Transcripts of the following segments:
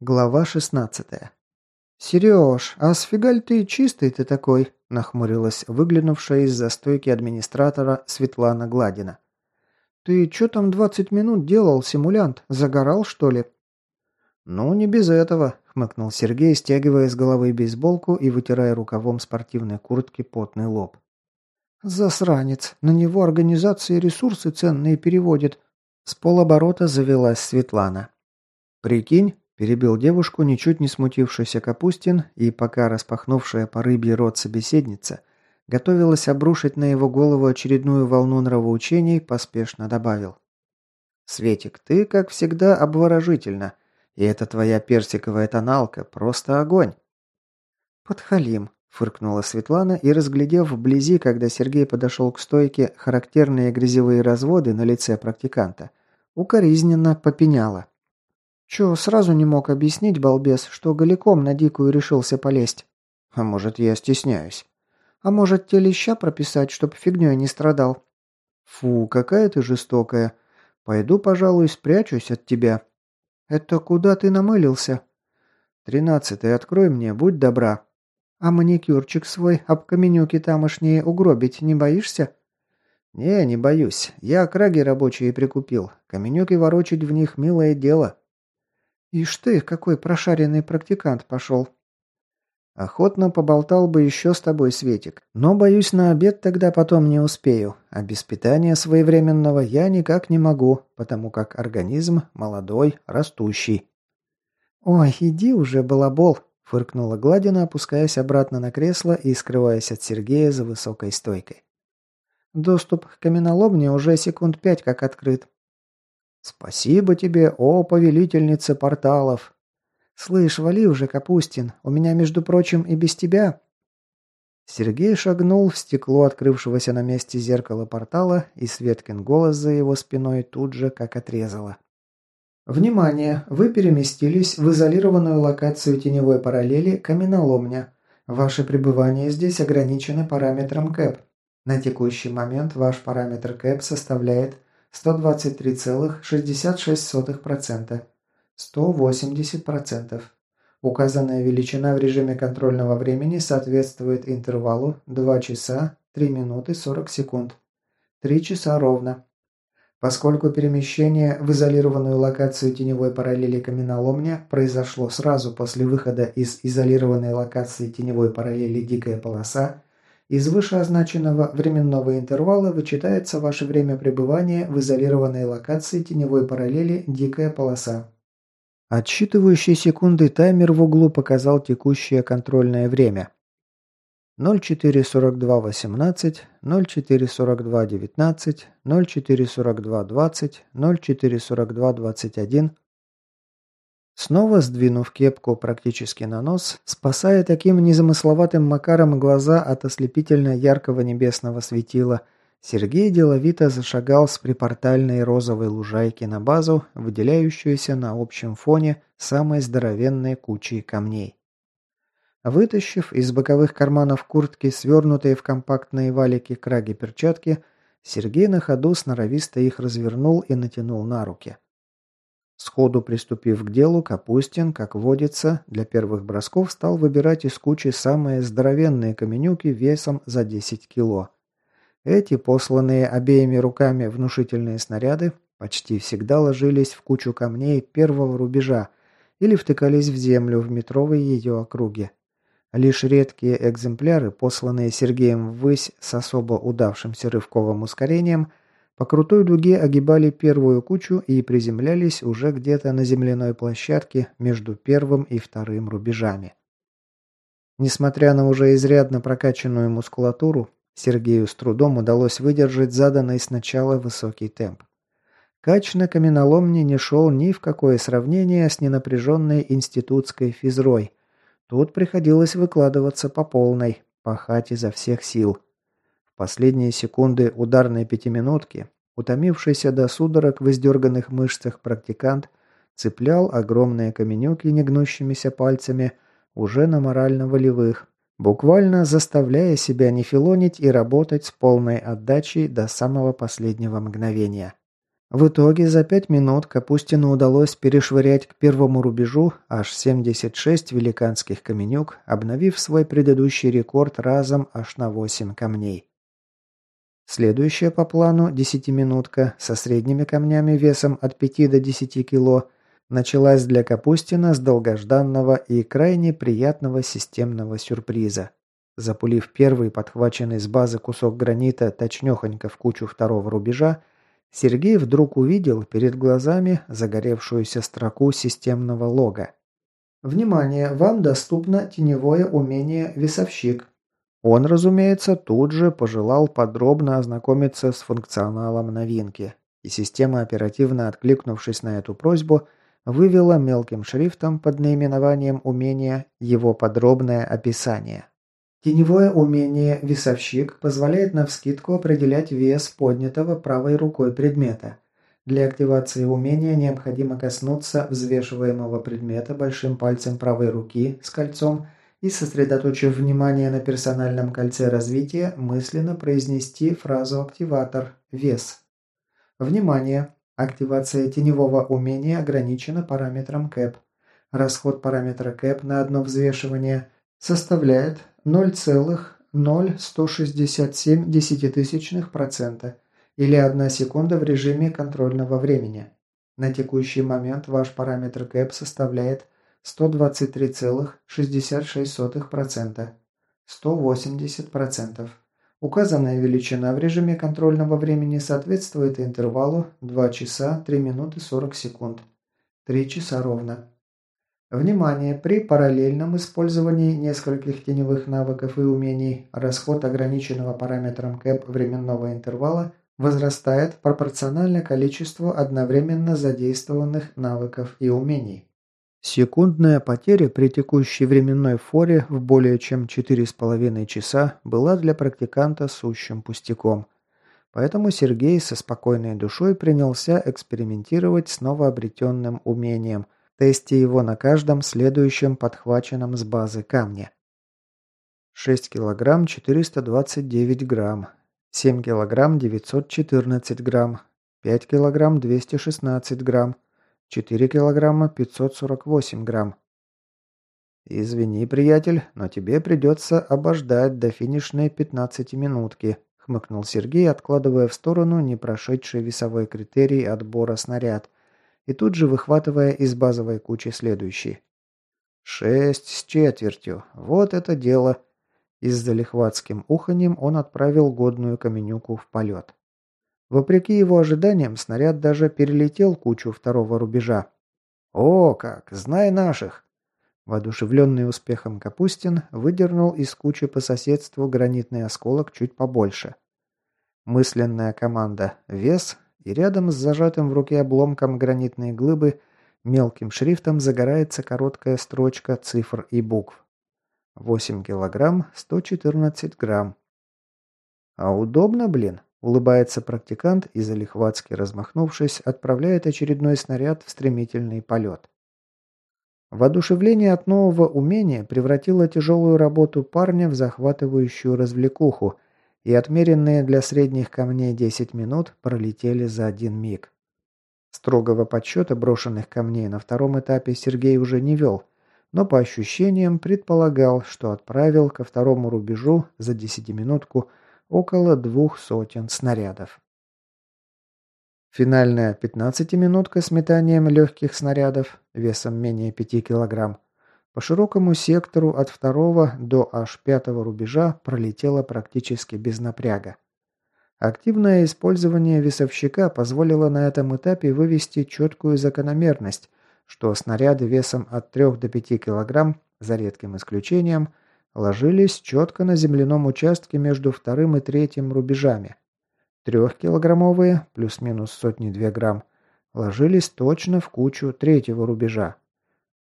Глава 16. «Сереж, а сфигаль ты чистый ты такой?» – нахмурилась выглянувшая из застойки администратора Светлана Гладина. «Ты чё там 20 минут делал, симулянт? Загорал, что ли?» «Ну, не без этого», – хмыкнул Сергей, стягивая с головы бейсболку и вытирая рукавом спортивной куртки потный лоб. «Засранец! На него организации ресурсы ценные переводит!» С полоборота завелась Светлана. «Прикинь, Перебил девушку, ничуть не смутившийся Капустин, и пока распахнувшая по рыбье рот собеседница готовилась обрушить на его голову очередную волну нравоучений, поспешно добавил. «Светик, ты, как всегда, обворожительна, и эта твоя персиковая тоналка просто огонь!» «Подхалим», – фыркнула Светлана и, разглядев вблизи, когда Сергей подошел к стойке, характерные грязевые разводы на лице практиканта, укоризненно попеняла. Чё, сразу не мог объяснить, балбес, что голиком на дикую решился полезть? А может, я стесняюсь? А может, те леща прописать, чтоб фигнёй не страдал? Фу, какая ты жестокая. Пойду, пожалуй, спрячусь от тебя. Это куда ты намылился? Тринадцатый, открой мне, будь добра. А маникюрчик свой об каменюки тамошние угробить не боишься? Не, не боюсь. Я краги рабочие прикупил. Каменюки ворочать в них милое дело. «Ишь ты, какой прошаренный практикант пошел!» «Охотно поболтал бы еще с тобой, Светик, но, боюсь, на обед тогда потом не успею, а без питания своевременного я никак не могу, потому как организм молодой, растущий». «Ой, иди уже, балабол!» – фыркнула Гладина, опускаясь обратно на кресло и скрываясь от Сергея за высокой стойкой. «Доступ к каменоломне уже секунд пять как открыт. «Спасибо тебе, о повелительница порталов!» «Слышь, вали уже, Капустин, у меня, между прочим, и без тебя...» Сергей шагнул в стекло открывшегося на месте зеркала портала, и Светкин голос за его спиной тут же как отрезало. «Внимание! Вы переместились в изолированную локацию теневой параллели Каменоломня. Ваше пребывание здесь ограничено параметром КЭП. На текущий момент ваш параметр КЭП составляет 123,66%. 180%. Указанная величина в режиме контрольного времени соответствует интервалу 2 часа 3 минуты 40 секунд. 3 часа ровно. Поскольку перемещение в изолированную локацию теневой параллели каменоломня произошло сразу после выхода из изолированной локации теневой параллели дикая полоса, из вышеозначенного временного интервала вычитается ваше время пребывания в изолированной локации теневой параллели «Дикая полоса». Отсчитывающий секунды таймер в углу показал текущее контрольное время. 044218, 044219, 044220, 044221, Снова сдвинув кепку практически на нос, спасая таким незамысловатым макаром глаза от ослепительно яркого небесного светила, Сергей деловито зашагал с припортальной розовой лужайки на базу, выделяющуюся на общем фоне самой здоровенной кучей камней. Вытащив из боковых карманов куртки свернутые в компактные валики краги перчатки, Сергей на ходу сноровисто их развернул и натянул на руки. Сходу приступив к делу, Капустин, как водится, для первых бросков стал выбирать из кучи самые здоровенные каменюки весом за 10 кило. Эти, посланные обеими руками внушительные снаряды, почти всегда ложились в кучу камней первого рубежа или втыкались в землю в метровой ее округе. Лишь редкие экземпляры, посланные Сергеем ввысь с особо удавшимся рывковым ускорением – по крутой дуге огибали первую кучу и приземлялись уже где-то на земляной площадке между первым и вторым рубежами. Несмотря на уже изрядно прокачанную мускулатуру, Сергею с трудом удалось выдержать заданный сначала высокий темп. Кач на каменоломне не шел ни в какое сравнение с ненапряженной институтской физрой. Тут приходилось выкладываться по полной, пахать изо всех сил – последние секунды ударной пятиминутки, утомившийся до судорог в издерганных мышцах практикант цеплял огромные каменюки негнущимися пальцами уже на морально-волевых, буквально заставляя себя не филонить и работать с полной отдачей до самого последнего мгновения. В итоге за пять минут Капустину удалось перешвырять к первому рубежу аж 76 великанских каменюк, обновив свой предыдущий рекорд разом аж на 8 камней. Следующая по плану десятиминутка со средними камнями весом от 5 до 10 кило началась для Капустина с долгожданного и крайне приятного системного сюрприза. Запулив первый подхваченный с базы кусок гранита точнёхонько в кучу второго рубежа, Сергей вдруг увидел перед глазами загоревшуюся строку системного лога. «Внимание! Вам доступно теневое умение «Весовщик». Он, разумеется, тут же пожелал подробно ознакомиться с функционалом новинки, и система, оперативно откликнувшись на эту просьбу, вывела мелким шрифтом под наименованием умения его подробное описание. Теневое умение «Весовщик» позволяет навскидку определять вес поднятого правой рукой предмета. Для активации умения необходимо коснуться взвешиваемого предмета большим пальцем правой руки с кольцом – и, сосредоточив внимание на персональном кольце развития, мысленно произнести фразу «активатор» «вес». Внимание! Активация теневого умения ограничена параметром КЭП. Расход параметра КЭП на одно взвешивание составляет 0,0167 десятитысячных процента или 1 секунда в режиме контрольного времени. На текущий момент ваш параметр КЭП составляет 123,66%. 180%. Указанная величина в режиме контрольного времени соответствует интервалу 2 часа 3 минуты 40 секунд. 3 часа ровно. Внимание! При параллельном использовании нескольких теневых навыков и умений расход ограниченного параметром КЭП временного интервала возрастает пропорционально количеству одновременно задействованных навыков и умений. Секундная потеря при текущей временной форе в более чем 4,5 часа была для практиканта сущим пустяком. Поэтому Сергей со спокойной душой принялся экспериментировать с новообретенным умением, тестя его на каждом следующем подхваченном с базы камне. 6 килограмм 429 грамм, 7 килограмм 914 грамм, 5 килограмм 216 грамм, 4 килограмма 548 грамм. «Извини, приятель, но тебе придется обождать до финишной 15 минутки», хмыкнул Сергей, откладывая в сторону не прошедший весовой критерий отбора снаряд и тут же выхватывая из базовой кучи следующий. «Шесть с четвертью. Вот это дело!» И с залихватским уханьем он отправил годную каменюку в полет. Вопреки его ожиданиям, снаряд даже перелетел кучу второго рубежа. «О, как! Знай наших!» Воодушевленный успехом Капустин выдернул из кучи по соседству гранитный осколок чуть побольше. Мысленная команда «Вес» и рядом с зажатым в руке обломком гранитной глыбы мелким шрифтом загорается короткая строчка цифр и букв. 8 килограмм 114 грамм. А удобно, блин. Улыбается практикант и, залихватски размахнувшись, отправляет очередной снаряд в стремительный полет. Воодушевление от нового умения превратило тяжелую работу парня в захватывающую развлекуху, и отмеренные для средних камней 10 минут пролетели за один миг. Строгого подсчета брошенных камней на втором этапе Сергей уже не вел, но по ощущениям предполагал, что отправил ко второму рубежу за десятиминутку около двух сотен снарядов. Финальная 15-минутка с метанием легких снарядов весом менее 5 килограмм по широкому сектору от второго до аж пятого рубежа пролетела практически без напряга. Активное использование весовщика позволило на этом этапе вывести четкую закономерность, что снаряды весом от 3 до 5 килограмм, за редким исключением, ложились четко на земляном участке между вторым и третьим рубежами. Трехкилограммовые, плюс-минус сотни-две грамм, ложились точно в кучу третьего рубежа.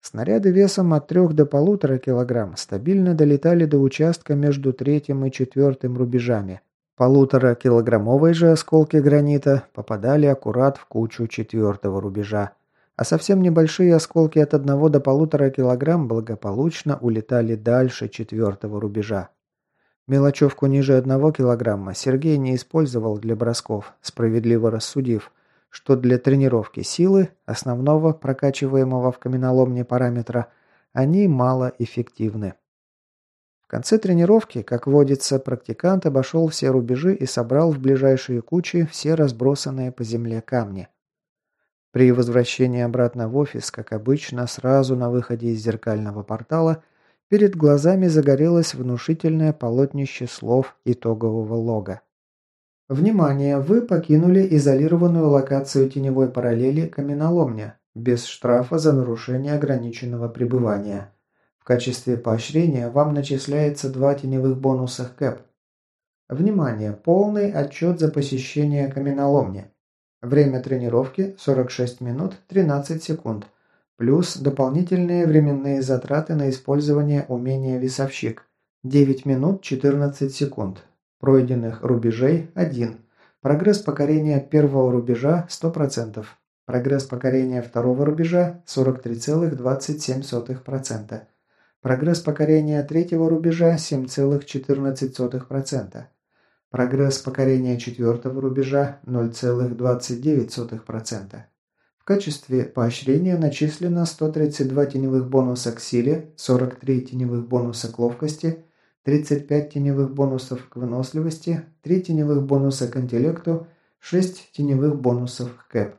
Снаряды весом от трех до полутора килограмм стабильно долетали до участка между третьим и четвертым рубежами. Полутора-килограммовые же осколки гранита попадали аккурат в кучу четвертого рубежа а совсем небольшие осколки от одного до полутора килограмм благополучно улетали дальше четвертого рубежа. Мелочевку ниже одного килограмма Сергей не использовал для бросков, справедливо рассудив, что для тренировки силы, основного прокачиваемого в каменоломне параметра, они малоэффективны. В конце тренировки, как водится, практикант обошел все рубежи и собрал в ближайшие кучи все разбросанные по земле камни. При возвращении обратно в офис, как обычно, сразу на выходе из зеркального портала, перед глазами загорелось внушительное полотнище слов итогового лога. Внимание! Вы покинули изолированную локацию теневой параллели Каменоломня без штрафа за нарушение ограниченного пребывания. В качестве поощрения вам начисляется два теневых бонуса КЭП. Внимание! Полный отчет за посещение каменоломни. Время тренировки 46 минут 13 секунд. Плюс дополнительные временные затраты на использование умения весовщик 9 минут 14 секунд. Пройденных рубежей – 1. Прогресс покорения первого рубежа – 100%. Прогресс покорения второго рубежа – 43,27%. Прогресс покорения третьего рубежа – 7,14%. Прогресс покорения четвертого рубежа – 0,29%. В качестве поощрения начислено 132 теневых бонуса к силе, 43 теневых бонуса к ловкости – 35 теневых бонусов к выносливости, 3 теневых бонуса к интеллекту, 6 теневых бонусов к кэп.